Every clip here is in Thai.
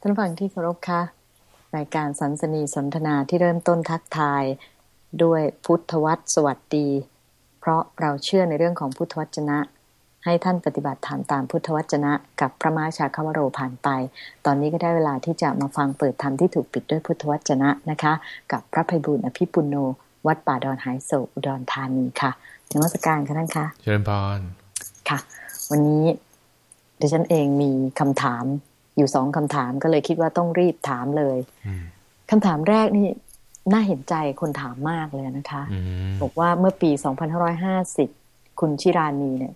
ท่านฟังที่เคารพคะรายการสันสนีสนทนาที่เริ่มต้นทักทาย ด้วยพุทธวัตรสวัสดี เพราะเราเชื่อในเรื่องของพุทธวจนะ ให้ท่านปฏิบัติธรรมตามพุทธวจนะ กับพระมาชาคาวโรผ่านไป ตอนนี้ก็ได้เวลาที่จะมาฟังเปิดธรรมที่ถูกปิดด้วยพุทธวจนะนะคะ กับพระภัยบุญอภิปุโน วัดป่าดอนหายโศกอุดรธานีค่ะนมัสการค่ะท่านคะเชิญพรค่ะ วันนี้ดิฉันเองมีคำถาม อยู่สองคำถามก็เลยคิดว่าต้องรีบถามเลยอืมคำถามแรกนี่น่าเห็นใจคนถามมากเลยนะคะอืมบอกว่าเมื่อปี 2550 คุณชิรานีเนี่ย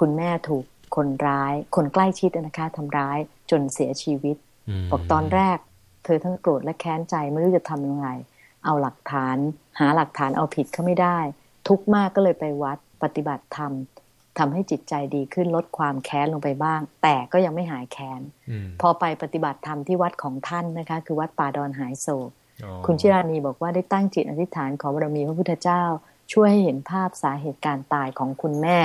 คุณแม่ถูกคนร้าย คนใกล้ชิดนะคะทำร้ายจนเสียชีวิตมบอกตอนแรก เธอทั้งโกรธและแค้นใจไม่รู้จะทำยังไง เอาหลักฐาน หาหลักฐานเอาผิดเขาไม่ได้ ทุกข์มากก็เลยไปวัดปฏิบัติธรรม ทำให้จิตใจดีขึ้นลดความแค้นลงไปบ้าง แต่ก็ยังไม่หายแค้นอืมพอไปปฏิบัติธรรมที่วัดของท่านนะคะ คือวัดป่าดอนหายโศกอ๋อคุณชิรานีบอกว่าได้ตั้งจิตอธิษฐานขอบารมีพระพุทธเจ้า ช่วยให้เห็นภาพสาเหตุการตายของคุณแม่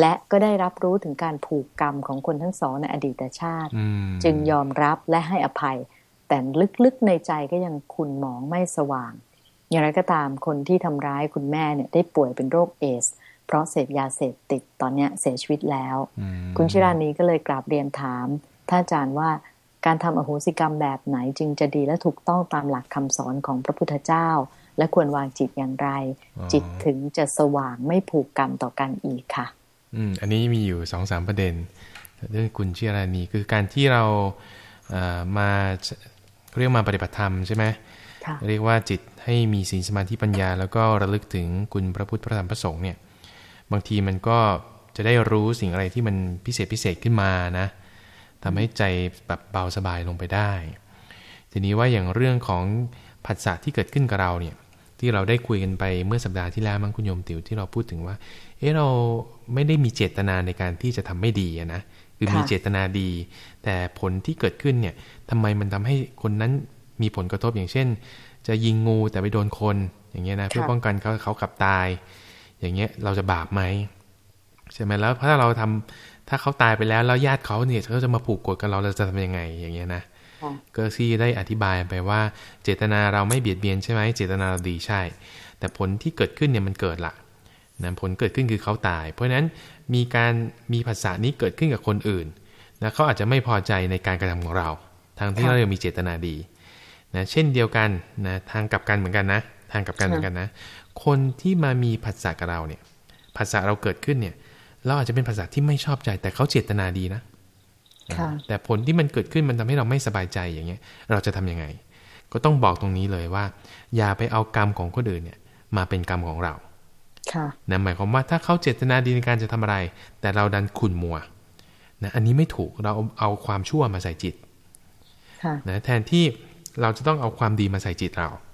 และก็ได้รับรู้ถึงการผูกกรรมของคนทั้งสองในอดีตชาติอืมจึงยอมรับและให้อภัย แต่ลึกๆในใจก็ยังขุ่นหมองไม่สว่าง อย่างไรก็ตามคนที่ทำร้ายคุณแม่เนี่ยได้ป่วยเป็นโรคเอส เพราะเสพยาเสพติดตอนเนี้ยเสียชีวิตแล้วอืมคุณชิรานีก็เลยกราบเรียนถามท่านอาจารย์ว่าการทำอโหสิกรรมแบบไหนจึงจะดีและถูกต้องตามหลักคำสอนของพระพุทธเจ้า และควรวางจิตอย่างไร จิตถึงจะสว่างไม่ผูกกรรมต่อกันอีกค่ะ อืมอันนี้มีอยู่สองสามประเด็น เรื่องคุณเชียรานีคือการที่เราเอ่อมาเรียกมาปฏิบัติธรรมใช่ไหมค่ะเรียกว่าจิตให้มีศีลสมาธิปัญญา แล้วก็ระลึกถึงคุณพระพุทธพระธรรมพระสงฆ์เนี่ย บางทีมันก็จะได้รู้สิ่งอะไรที่มันพิเศษพิเศษขึ้นมานะทำให้ใจแบบเบาสบายลงไปได้ ทีนี้ว่าอย่างเรื่องของผัสสะที่เกิดขึ้นกับเราเนี่ยที่เราได้คุยกันไปเมื่อสัปดาห์ที่แล้วมั้งคุณโยมติ๋วที่เราพูดถึงว่า เอ๊ะเราไม่ได้มีเจตนาในการที่จะทำไม่ดีอะนะคือมีค่ะเจตนาดี แต่ผลที่เกิดขึ้นเนี่ยทำไมมันทำให้คนนั้นมีผลกระทบอย่างเช่น จะยิงงูแต่ไปโดนคนอย่างเงี้ยนะเพื่อป้องกันเขาเขากลับตาย อย่างเงี้ยเราจะบาปไหมใช่ไหมแล้วถ้าเราทำถ้าเขาตายไปแล้วแล้วญาติเขาเนี่ยเขาจะมาผูกกดกับเราเราจะทำยังไงอย่างเงี้ยนะค่ะก็ที่ได้อธิบายไปว่า เจตนาเราไม่เบียดเบียนใช่ไหมเจตนาเราดีใช่ แต่ผลที่เกิดขึ้นเนี่ยมันเกิดละนะผลเกิดขึ้นคือเขาตาย เพราะฉะนั้นมีการมีภาษานี้เกิดขึ้นกับคนอื่นนะเขาอาจจะไม่พอใจในการกระทำของเราทางที่ค่ะเรายังมีเจตนาดีนะเช่นเดียวกันนะทางกลับกันเหมือนกันนะ ทางกลับกันเหมือนกันนะ คนที่มามีภาษากับเราเนี่ยภาษาเราเกิดขึ้นเนี่ย เราอาจจะเป็นภาษาที่ไม่ชอบใจ แต่เขาเจตนาดีนะค่ะแต่ผลที่มันเกิดขึ้นมันทำให้เราไม่สบายใจอย่างเงี้ย เราจะทำยังไง ก็ต้องบอกตรงนี้เลยว่า อย่าไปเอากรรมของคนอื่นเนี่ย มาเป็นกรรมของเราค่ะนะหมายความว่าถ้าเขาเจตนาดีในการจะทำอะไร แต่เราดันขุนมัวนะอันนี้ไม่ถูกเราเอาเอาความชั่วมาใส่จิตค่ะนะแทนที่เราจะต้องเอาความดีมาใส่จิตเราเพ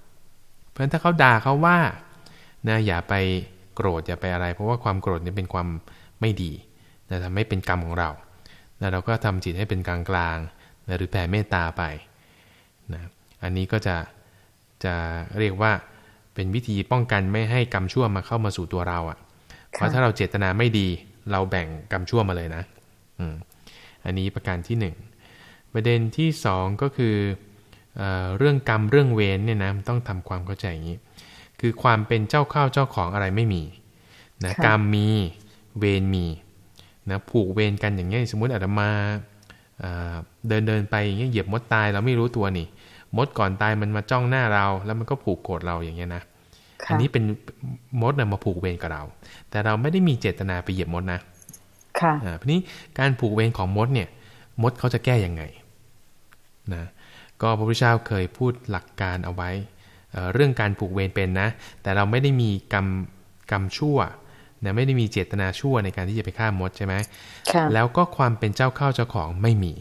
ราะฉะนั้นถ้าเขาด่าเขาว่านะอย่าไปโกรธอย่าไปอะไร เพราะว่าความโกรธเนี่ยเป็นความไม่ดีนะทำให้เป็นกรรมของเรานะเราก็ทำจิตให้เป็นกลางกลางๆนะหรือแผ่เมตตาไปนะอันนี้ก็จะจะเรียกว่าเป็นวิธีป้องกันไม่ให้กรรมชั่วมาเข้ามาสู่ตัวเราอะ่ะ เพราะถ้าเราเจตนาไม่ดี เราแบ่งกรรมชั่วมาเลยนะ อืม อันนี้ประการที่หนึ่งประเด็นที่สองก็คือ เออเรื่องกรรมเรื่องเวรเนี่ยนะมันต้องทำความเข้าใจอย่างนี้ คือความเป็นเจ้าข้าวเจ้าของอะไรไม่มีนะค่ะกรรมมีเวรมีนะผูกเวรกันอย่างเงี้ยสมมุติอาตมาเอ่อเดินเดินไปอย่างเงี้ยเหยียบมดตายเราไม่รู้ตัวนี่มดก่อนตายมันมาจ้องหน้าเรา แล้วมันก็ผูกโกรธเราอย่างเงี้ยนะอัค่ะนนี้เป็นมดนะมาผูกเวรกับเรา แต่เราไม่ได้มีเจตนาไปเหยียบมดนะค่ะอ่าทีนี้การผูกเวรของมดเนี่ย มดเขาจะแก้ยังไง นะ ก็พระพุทธเจ้าเคยพูดหลักการเอาไว้เอ่อเรื่องการผูกเวรเป็นนะ แต่เราไม่ได้มีกรรมกรรมชั่วนะไม่ได้มีเจตนาชั่วในการที่จะไปฆ่ามดใช่ไหมค่ะแล้วก็ความเป็นเจ้าเข้าเจ้าของไม่มี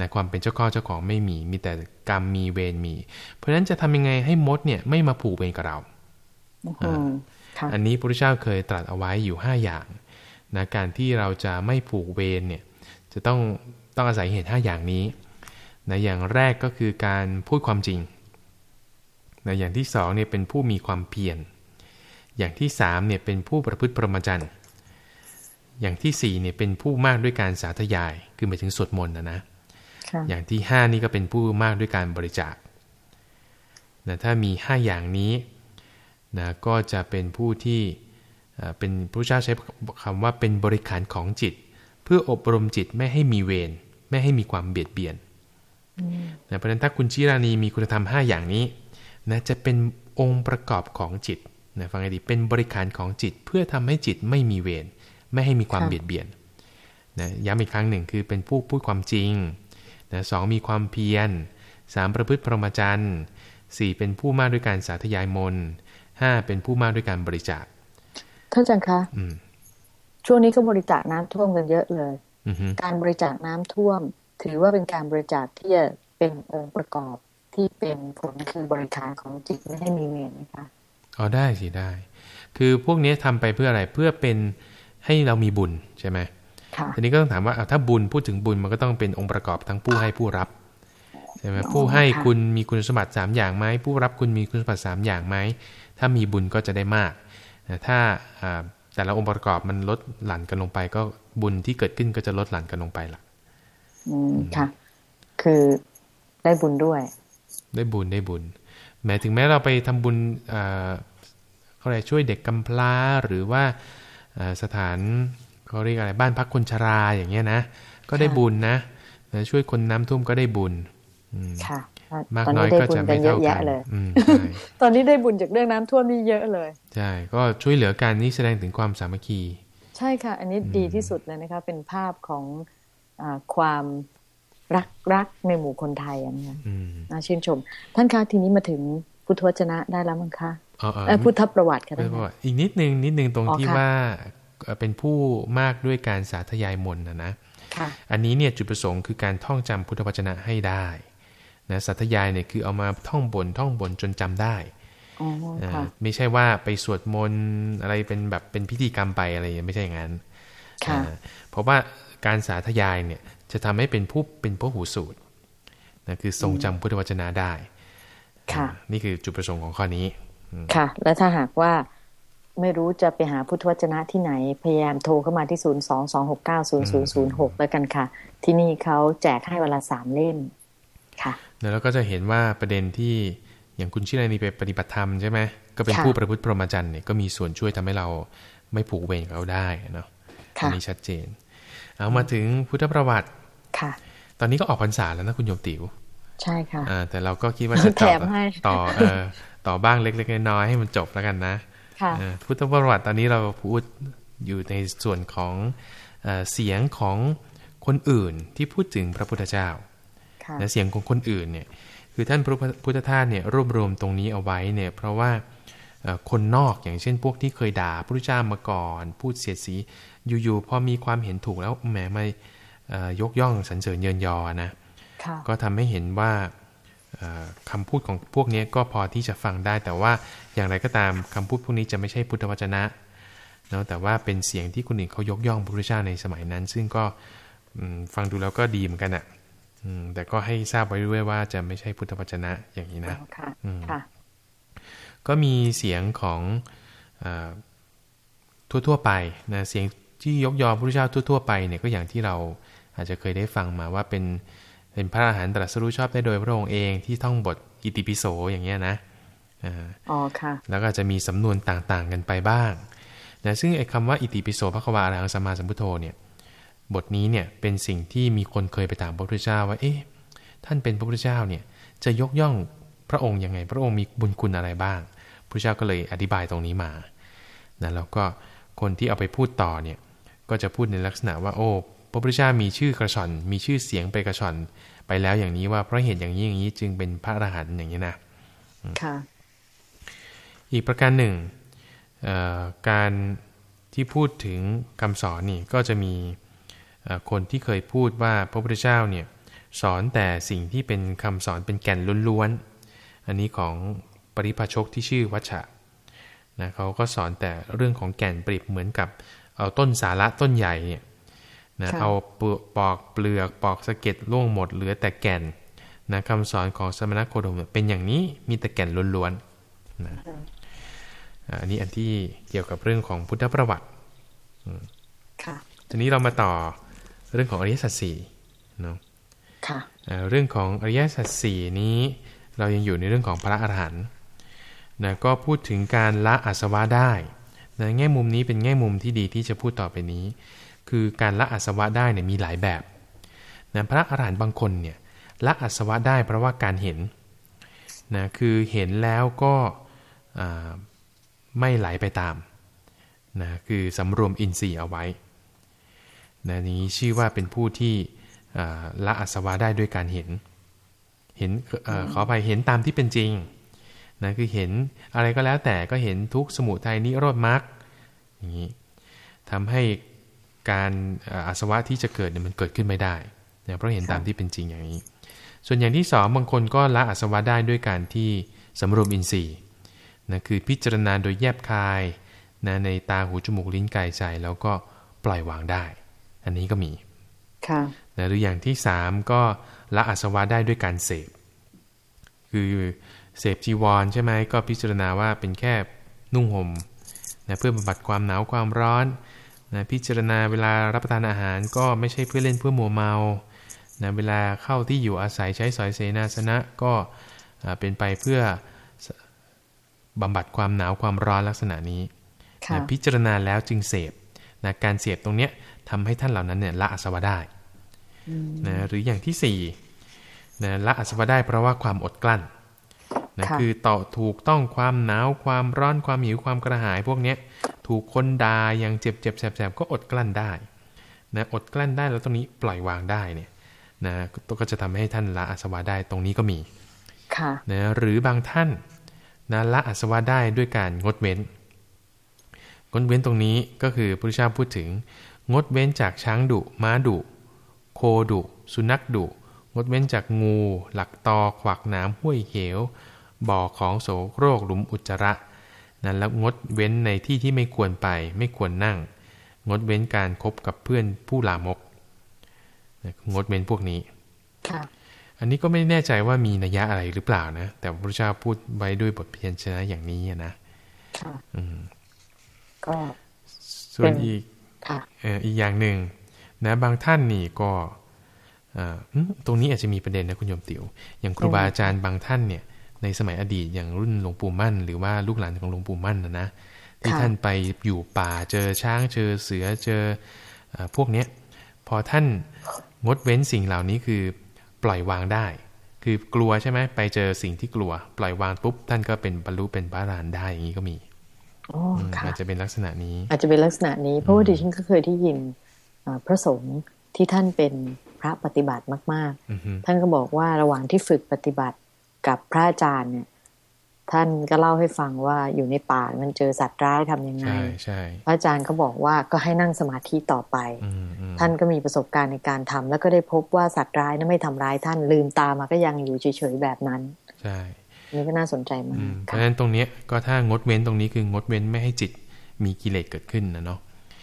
นะความเป็นเจ้าเข้าเจ้าของไม่มี มีแต่กรรมมีเวรมี เพราะฉะนั้นจะทำยังไงให้มดเนี่ยไม่มาผูกเวรกับเราอืมค่ะอันนี้พระพุทธเจ้าเคยตรัสเอาไว้อยู่ 5 อย่างนะการที่เราจะไม่ผูกเวรเนี่ยจะต้องต้องอาศัยเหตุ 5 อย่างนี้ นะอย่างแรกก็คือการพูดความจริงนะอย่างที่2เนี่ยเป็นผู้มีความเพียร อย่างที่3เนี่ยเป็นผู้ประพฤติพรหมจรรย์ อย่างที่4เนี่ยเป็นผู้มากด้วยการสาธยาย คือหมายถึงสวดมนต์นะนะค่ะอย่างที่ห้านี่ก็เป็นผู้มากด้วยการบริจาคนะถ้ามีห้าอย่างนี้นะก็จะเป็นผู้ที่เอ่อเป็นพระเจ้าใช้คำว่าเป็นบริขารของจิต เพื่ออบรมจิตไม่ให้มีเวรไม่ให้มีความเบียดเบียน นะเพราะฉะนั้นถ้าคุณชิรานีมีคุณธรรม 5 อย่างนี้นะจะเป็นองค์ประกอบของจิตนะฟังให้ดีเป็นบริขารของจิตเพื่อทำให้จิตไม่มีเวรไม่ให้มีความค่ะเบียดเบียนนะย้ำอีกครั้งหนึ่งคือเป็นผู้พูดความจริงนะสองมีความเพียรสามประพฤติพรหมจรรย์สี่เป็นผู้มากด้วยการสาธยายมนต์ห้าเป็นผู้มากด้วยการบริจาคท่านอาจารย์คะอืมช่วงนี้ก็บริจาคน้ำท่วมกันเยอะเลยอือฮึการบริจาคน้ำท่วม ถือว่าเป็นการบริจาคที่จะเป็นองค์ประกอบที่เป็นผลคือบริการของจิตไม่ให้มีเวรนะคะอ๋อได้สิได้ คือพวกนี้ทำไปเพื่ออะไรเพื่อเป็นให้เรามีบุญใช่ไหมค่ะทีนี้ก็ต้องถามว่าอะถ้าบุญพูดถึงบุญมันก็ต้องเป็นองค์ประกอบทั้งผู้ให้ผู้รับใช่ไหมผู้ให้คุณมีคุณสมบัติ 3 อย่างไหมผู้รับคุณมีคุณสมบัติ 3 อย่างไหมถ้ามีบุญก็จะได้มากนะถ้าอ่าแต่ละองค์ประกอบมันลดหลั่นกันลงไป ก็บุญที่เกิดขึ้นก็จะลดหลั่นกันลงไปละ อืมค่ะ คือได้บุญด้วย ได้บุญได้บุญแม้ถึงแม้เราไปทำบุญอ่าเขาเรียกช่วยเด็กกำพร้าหรือว่าอ่าสถานเขาเรียกอะไรบ้านพักคนชราอย่างเงี้ยนะก็ได้ค่ะบุญนะนะช่วยคนน้ำท่วมก็ได้บุญอืมค่ะมากตอนน้อนี้ยได้ก็บุญจะกัไม่นเยเท่าอะกัแยะนเลยอืมใช่ตอนนี้ได้บุญจากเรื่องน้ำท่วมนี่เยอะเลย ใช่ ก็ช่วยเหลือกันนี่แสดงถึงความสามัคคี ใช่ค่ะ อันนี้ดีที่สุดเลยนะคะ เป็นภาพของอา ความรักรักในหมู่คนไทยอะนะคะอืมน่าชื่นชม ท่านคะทีนี้มาถึงพุทธวจนะได้แล้วมั้งคะเออเออเอ้ยพุทธประวัติค่ะไม่ท่านพอคะอีกนิดนึงนิดนึงตรงอ๋อที่ค่ะว่าเอ่อเป็นผู้มากด้วยการสาธยายมนต์นะนะค่ะอันนี้เนี่ยจุดประสงค์คือการท่องจำพุทธวจนะให้ได้นะสัทยายเนี่ยคือเอามาท่องบนท่องบนจนจำได้อ๋ออ่าค่ะไม่ใช่ว่าไปสวดมนต์อะไรเป็นแบบเป็นพิธีกรรมไปอะไรอย่างเงี้ยไม่ใช่อย่างนั้นค่ะอ่าเพราะว่า การสาธยายเนี่ยจะทำให้เป็นผู้เป็นผู้หูสูตรนะคือทรงจำพุทธวจนะได้ ค่ะอ่านี่คือจุดประสงค์ของข้อนี้ ค่ะ แล้วถ้าหากว่าไม่รู้จะไปหาพุทธวจนะที่ไหน พยายามโทรเข้ามาที่ 0 2 2 6 9 0 0 0 6 แล้วกันค่ะ ที่นี่เขาแจกให้เวลาสามเล่ม ค่ะ แล้วก็จะเห็นว่าประเด็นที่อย่างคุณชิรานีไปปฏิบัติธรรมใช่ไหม ก็เป็นค่ะผู้ประพฤติพรหมจรรย์เนี่ยก็มีส่วนช่วยทำให้เราไม่ผูกเวรกับเขาได้เนาะอัค่ะนี้ชัดเจน เอามาถึงพุทธประวัติค่ะ ตอนนี้ก็ออกพรรษาแล้วนะคุณโยมติ๋วใช่ค่ะอ่าแต่เราก็คิดว่าจะแถต่อมให้ต่อเออต่อบ้างเล็กๆน้อยๆให้มันจบแล้วกันนะค่ะเออพุทธประวัติตอนนี้เราพูดอยู่ในส่วนของเอ่อเสียงของคนอื่นที่พูดถึงพระพุทธเจ้าค่ะและเสียงของคนอื่นเนี่ย คือท่านพระพุทธทาสเนี่ยรวบรวมตรงนี้เอาไว้เนี่ย เพราะว่าเอ่อคนนอกอย่างเช่น พวกที่เคยด่าพระพุทธเจ้ามาก่อน พูดเสียดสี อยู่ๆพอมีความเห็นถูกแล้วแหมไม่เอ่อยกย่องสรรเสริญเยินยอนะค่ะก็ทำให้เห็นว่าเอ่อคำพูดของพวกนี้ก็พอที่จะฟังได้ แต่ว่าอย่างไรก็ตามคำพูดพวกนี้จะไม่ใช่พุทธวจนะเนาะแต่ว่าเป็นเสียงที่คนอื่นเขายกย่องพระพุทธเจ้าในสมัยนั้น ซึ่งก็อืมฟังดูแล้วก็ดีเหมือนกันอะ่ะอืมแต่ก็ให้ทราบไว้ด้วยว่าจะไม่ใช่พุทธวจนะอย่างนี้นะค่ะอืมค่ะก็มีเสียงของเออทั่วๆไปนะเสียง ที่ยกยอพระพุทธเจ้าทั่ว ๆ ไปเนี่ยก็อย่างที่เราอาจจะเคยได้ฟังมาว่าเป็นเป็นพระอรหันตตรัสรู้ชอบได้โดยพระองค์เองที่ท่องบทอิติปิโสอย่างเงี้ยนะอ่าอ๋อค่ะแล้วก็อาจจะมีสำนวนต่างๆกันไปบ้างนะซึ่งไอ้คำว่าอิติปิโสพระควาอรหังสัมมาสัมพุทโธเนี่ยบทนี้เนี่ยเป็นสิ่งที่มีคนเคยไปถามพระพุทธเจ้าว่าเอ๊ะท่านเป็นพระพุทธเจ้าเนี่ยจะยกย่องพระองค์ยังไง พระองค์มีบุญคุณอะไรบ้างพระเจ้าก็เลยอธิบายตรงนี้มานะแล้วก็คนที่เอาไปพูดต่อเนี่ย ก็จะพูดในลักษณะว่าโอ้พระพุทธเจ้ามีชื่อกระชอนมีชื่อเสียงไปกระชอนไปแล้วอย่างนี้ว่าเพราะเหตุอย่างนี้อย่างนี้จึงเป็นพระอรหันต์อย่างนี้นะค่ะอีกประการหนึ่งเอ่อการที่พูดถึงคำสอนนี่ก็จะมีเอ่อคนที่เคยพูดว่าพระพุทธเจ้าเนี่ยสอนแต่สิ่งที่เป็นคำสอนเป็นแก่นล้วนๆ อันนี้ของปริพาชกที่ชื่อวัชชะนะเขาก็สอนแต่เรื่องของแก่นปริบเหมือนกับ เอาต้นสาระต้นใหญ่เนี่ยนะค่ะเอาเปลือกปอกเปลือกปอกสะเก็ดล่วงหมดเหลือแต่แก่นนะคำสอนของสมณโคดมเนี่ยเป็นอย่างนี้มีแต่แก่นล้วนๆอ่าอันนี้อันที่เกี่ยวกับเรื่องของพุทธประวัติค่ะทีนี้เรามาต่อเรื่องของอริยสัจสี่เนาะค่ะเอ่อเรื่องของอริยสัจสี่นี้เรายังอยู่ในเรื่องของพระอรหันต์นะก็พูดถึงการละอาสวะได้ นะแง่มุมนี้เป็นแง่มุมที่ดีที่จะพูดต่อไปนี้ คือการละอาสวะได้เนี่ยมีหลายแบบนะพระอรหันต์บางคนเนี่ยละอาสวะได้เพราะว่าการเห็นนะคือเห็นแล้วก็ไม่ไหลไปตามนะคือสำรวมอินทรีย์เอาไว้นะนี้ชื่อว่าเป็นผู้ที่ละอาสวะได้ด้วยการเห็น เห็นเออขออภัยเห็นตามที่เป็นจริง นะคือเห็นอะไรก็แล้วแต่ก็เห็นทุกข์สมุทัยนิโรธมรรคอย่างนี้ทำให้การเอ่ออาสวะที่จะเกิดเนี่ยมันเกิดขึ้นไม่ได้นะเพราะเห็นตามที่เป็นจริงอย่างนี้ ส่วนอย่างที่สองบางคนก็ละอาสวะได้ด้วยการที่สำรวมอินทรีย์นะคือพิจารณาโดยแยบคายนะในตาหูจมูกลิ้นกายใจแล้วก็ปล่อยวางได้ อันนี้ก็มีค่ะนะหรืออย่างที่สามก็ละอาสวะได้ด้วยการเสพ คือ เสพจีวรใช่ไหมก็พิจารณาว่าเป็นแค่นุ่งห่มนะเพื่อบำบัดความหนาวความร้อนนะพิจารณาเวลารับประทานอาหารก็ไม่ใช่เพื่อเล่นเพื่อมัวเมานะเวลาเข้าที่อยู่อาศัยใช้สอยเสนาสนะก็อ่าเป็นไปเพื่อบำบัดความหนาวความร้อนลักษณะนี้ค่ะนะพิจารณาแล้วจึงเสพนะการเสพตรงเนี้ยทำให้ท่านเหล่านั้นเนี่ยละอาสวะได้นะหรืออย่างที่สี่นะละอาสวะได้เพราะว่าความอดกลั้น นะค่ะคือต่อถูกต้องความหนาวความร้อนความหิวความกระหายพวกเนี้ยถูกคนด่าอย่างเจ็บเจ็บแสบแสบก็อดกลั้นได้นะอดกลั้นได้แล้วตรงนี้ปล่อยวางได้เนี่ยนะก็จะทำให้ท่านละอาสวะได้ตรงนี้ก็มีค่ะนะหรือบางท่านนะละอาสวะได้ด้วยการงดเว้น งดเว้นตรงนี้ก็คือพระพุทธเจ้าพูดถึง งดเว้นจากช้างดุม้าดุโคดุสุนัขดุ งดเว้นจากงู หลักตอขวักหน้ำห้วยเหวบ่อของโสโครกหลุมอุจจาระนั้นแล้วงดเว้นในที่ที่ไม่ควรไป ไม่ควรนั่ง งดเว้นการคบกับเพื่อนผู้ลามกนะงดเว้นพวกนี้ค่ะอันนี้ก็ไม่แน่ใจว่ามีนัยยะอะไรหรือเปล่านะ แต่พระพุทธเจ้าพูดไว้ด้วยบทเพียนชนะอย่างนี้อะนะค่ะอืมก็ส่วนเป็นอีกค่ะเอ่ออีกอย่างหนึ่งนะบางท่านนี่ก็เอ่ออืม ตรงนี้อาจจะมีประเด็นนะคุณโยมติว๋วอย่างครูบาอาจารย์บางท่านเนี่ย ในสมัยอดีตอย่างรุ่นหลวงปู่มั่น หรือว่าลูกหลานของหลวงปู่มั่นนะนะที่ค่ะท่านไปอยู่ป่าเจอช้างเจอเสือเจอเอ่อพวกเนี้ยพอท่านงดเว้นสิ่งเหล่านี้คือปล่อยวางได้ คือกลัวใช่ไหมไปเจอสิ่งที่กลัว ปล่อยวางปุ๊บท่านก็เป็นบรรลุเป็นพระอรหันต์ได้อย่างนี้ก็มีโอ้อืมค่ะอาจจะเป็นลักษณะนี้ อาจจะเป็นลักษณะนี้ เพราะว่าดิฉันก็เคยได้ยินอ่าพระสงฆ์ที่ท่านเป็นพ ระปฏิบัติมากอือฮึๆท่านก็บอกว่าระหว่างที่ฝึกปฏิบัติกับพระอาจารย์เนี่ย ท่านก็เล่าให้ฟังว่าอยู่ในป่ามันเจอสัตว์ร้ายทำยังไงใช่ใช่พระอาจารย์ก็บอกว่าก็ให้นั่งสมาธิต่อไปอืมอืมท่านก็มีประสบการณ์ในการทำแล้วก็ได้พบว่าสัตว์ร้ายนั้นไม่ทำร้ายท่านลืมตามาก็ยังอยู่เฉยๆแบบนั้น ใช่อันนี่ก็น่าสนใจมาอืกมเพค่ะราะฉะนั้นตรงเนี้ยก็ถ้างดเว้นตรงนี้คืองดเว้นไม่ให้จิตมีกิเลสเกิดขึ้นนะเนาะ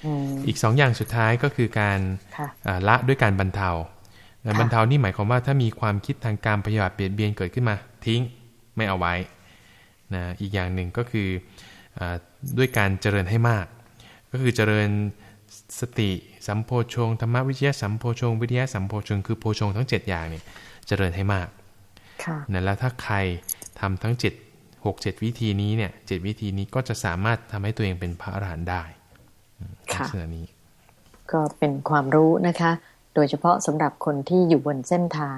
อืมอีกสองอย่างสุดท้ายก็คือการค่ะอ่าละด้วยการบรรเทาและค่ะ บรรเทานี่หมายความว่าถ้ามีความคิดทางการพยาบาทเบียดเบียนเกิดขึ้นมา ทิ้งไม่เอาไว้นะอีกอย่างหนึ่งก็คืออาด้วยการเจริญให้มาก ก็คือเจริญสติสัมโพชงธรรมวิจยะสัมโพชง วิทยะสัมโพชงคือโพชงทั้ง 7 อย่างเนี่ยเจริญให้มากค่ะนะแล้วถ้าใครทำทั้ง 7 6 7 วิธีนี้เนี่ยเจ็ดวิธีนี้ก็จะสามารถทำให้ตัวเองเป็นพระอรหันต์ได้อืมค่ะลักษณะนี้ ก็เป็นความรู้นะคะ โดยเฉพาะสำหรับคนที่อยู่บนเส้นทาง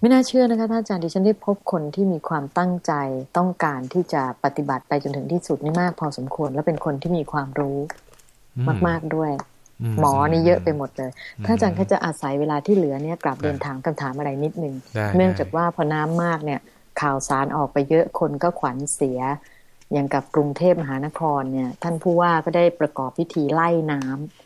ไม่น่าเชื่อนะคะท่านอาจารย์ดิฉันได้พบคนที่มีความตั้งใจต้องการที่จะปฏิบัติไปจนถึงที่สุดนี่มากพอสมควร และเป็นคนที่มีความรู้อืมมาก ๆด้วยอืมหมอนี่เยอะไปหมดเลยอืมถ้าอาจารย์เขาจะอาศัยเวลาที่เหลือเนี่ยกลับเรียนถามคำถามอะไรนิดนึงได้เนื่องได้จากว่าพอน้ำมากเนี่ยข่าวสารออกไปเยอะคนก็ขวัญเสีย อย่างกับกรุงเทพมหานครเนี่ย ท่านผู้ว่าก็ได้ประกอบพิธีไล่น้ำอ๋อ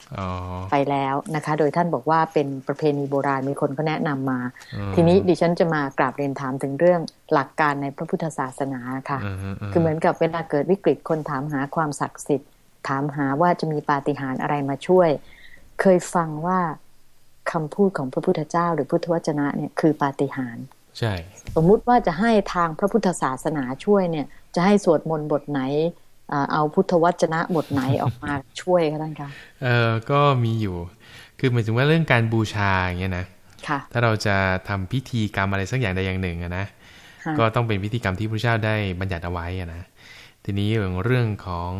ไปแล้วนะคะ โดยท่านบอกว่าเป็นประเพณีโบราณมีคนก็แนะนำมาอืมทีนี้ดิฉันจะมากราบเรียนถามถึงเรื่องหลักการในพระพุทธศาสนาค่ะอืมอืมคือเหมือนกับเวลาเกิดวิกฤตคนถามหาความศักดิ์สิทธิ์ ถามหาว่าจะมีปาฏิหาริย์อะไรมาช่วย เคยฟังว่าคำพูดของพระพุทธเจ้า หรือพุทธวจนะเนี่ยคือปาฏิหาริย์ใช่ สมมุติว่าจะให้ทางพระพุทธศาสนาช่วยเนี่ย จะให้สวดมนต์บทไหนอ่า เอาพุทธวจนะบทไหนออกมาช่วยคะท่านคะเออก็มีอยู่ คือหมายถึงว่าเรื่องการบูชาอย่างเงี้ยนะค่ะถ้าเราจะทำพิธีกรรมอะไรสักอย่างใดอย่างหนึ่งอะนะค่ะก็ต้องเป็นพิธีกรรมที่พระเจ้าได้บัญญัติเอาไว้อะนะทีนี้เรื่องของ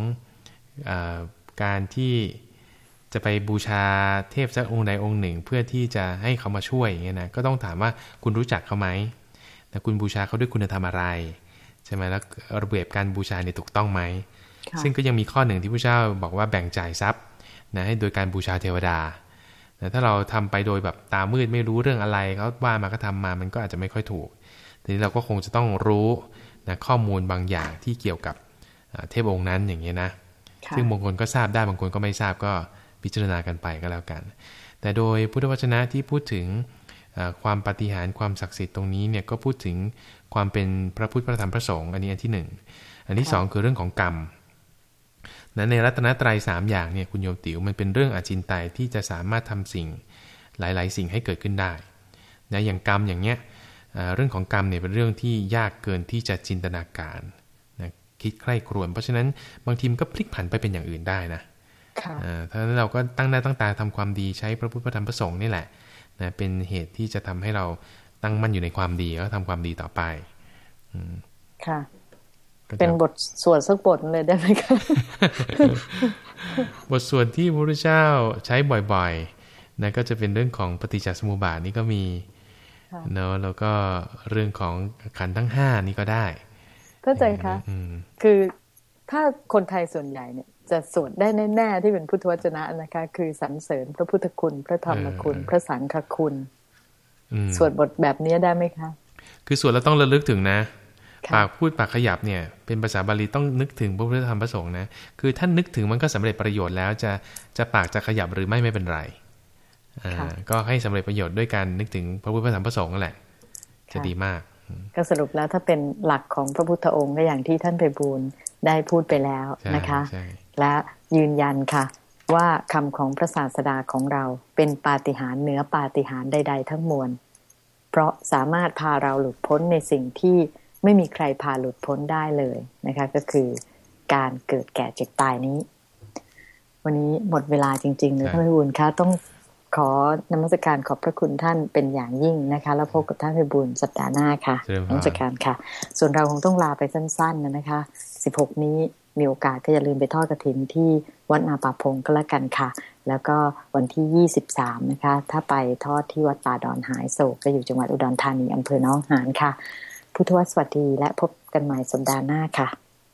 อาการที่จะไปบูชาเทพสักองค์ใดองค์หนึ่ง เพื่อที่จะให้เขามาช่วยอย่างเงี้ยนะก็ต้องถามว่าคุณรู้จักเขาไหมแต่คุณบูชาเขาด้วยคุณธรรมอะไร ใช่ไหมแล้วระเบียบการบูชาเนี่ยถูกต้องไหมค่ะซึ่งก็ยังมีข้อหนึ่งที่พระเจ้าบอกว่าแบ่งจ่ายทรัพย์นะให้โดยการบูชาเทวดาแต่ถ้าเราทำไปโดยแบบตามืดไม่รู้เรื่องอะไรเขาว่ามาก็ทำมามันก็อาจจะไม่ค่อยถูก ทีนี้เราก็คงจะต้องรู้นะข้อมูลบางอย่างที่เกี่ยวกับอ่าเทพองค์นั้นอย่างเงี้ยนะค่ะซึ่งบางคนก็ทราบได้บางคนก็ไม่ทราบก็พิจารณากันไปก็แล้วกัน แต่โดยพุทธวจนะที่พูดถึงเอ่อ ความปาฏิหารย์ความศักดิ์สิทธิ์ตรงนี้เนี่ยก็พูดถึงความเป็นพระพุทธพระธรรมพระสงฆ์อันนี้อันที่หนึ่งอันที่สองคือเรื่องของกรรมนั้นในรัตนตรัยสามอย่างเนี่ยคุณโยมติ๋วมันเป็นเรื่องอาจินไตยที่จะสามารถทำสิ่งหลาย ๆ สิ่งให้เกิดขึ้นได้นะอย่างกรรมอย่างเนี้ยเอ่อเรื่องของกรรมเนี่ยเป็นเรื่องที่ยากเกินที่จะจินตนาการนะคิดใคร่ครวญเพราะฉะนั้นบางทีมันก็พลิกผันไปเป็นอย่างอื่นได้นะค่ะอ่าถ้าเราก็ตั้งหน้าตั้งตาทำความดีใช้พระพุทธพระธรรมพระสงฆ์นี่แหละ นะเป็นเหตุที่จะทำให้เราตั้งมั่นอยู่ในความดีแล้วก็ทำความดีต่อไป อืมค่ะก็จะเป็นบทสวดสักบทเลยได้ไหมคะบทสวดที่พระพุทธเจ้าใช้บ่อยๆนะก็จะเป็นเรื่องของปฏิจจสมุปบาทนี่ก็มีค่ะเนาะแล้วก็เรื่องของขันธ์ทั้งห้านี่ก็ได้เข้าใจคะอืมคือถ้าคนไทยส่วนใหญ่เนี่ย จะสวดได้แน่ๆที่เป็นพุทธวจนะนะคะ คือสรรเสริญพระพุทธคุณ พระธรรมคุณ พระสังฆคุณอืมสวดบทแบบนี้ได้ไหมคะ คือสวดแล้วต้องระลึกถึงนะค่ะปากพูดปากขยับเนี่ย เป็นภาษาบาลีต้องนึกถึงพระพุทธธรรมพระสงฆ์นะ คือท่านนึกถึงมันก็สำเร็จประโยชน์แล้วจะจะปากจะขยับหรือไม่ไม่เป็นไรอ่าก็ให้สำเร็จประโยชน์ด้วยการนึกถึงพระพุทธธรรมพระสงฆ์นั่นแหละ จะดีมาก ก็สรุปแล้วถ้าเป็นหลักของพระพุทธองค์ก็อย่างที่ท่านไปบูลย์ได้พูดไปแล้วใช่นะคะใช่ และยืนยันค่ะ ว่าคำของพระศาสดาของเราเป็นปาฏิหาริย์เหนือปาฏิหาริย์ใด ๆ ทั้งมวล เพราะสามารถพาเราหลุดพ้นในสิ่งที่ไม่มีใครพาหลุดพ้นได้เลยนะคะก็คือการเกิดแก่เจ็บตายนี้ วันนี้หมดเวลาจริงๆเลยท่านพิบูลคะต้องขอนมัสการขอบพระคุณท่านเป็นอย่างยิ่งนะคะ แล้วพบกับท่านพิบูลสัปดาห์หน้าค่ะเจริญพนมัสรการค่ะ ส่วนเราคงต้องลาไปสั้น ๆ นะคะ 16 นี้ มีโอกาสก็อย่าลืมไปทอดกระถินที่วัดนาป่าพงก็แล้วกันค่ะ แล้วก็วันที่ 23 นะคะ ถ้าไปทอดที่วัดป่าดอนหายโศกก็อยู่จังหวัดอุดรธานีอำเภอหน้องหานค่ะ พุทธวสวัสดีและพบกันใหม่สัปดาห์หน้าค่ะ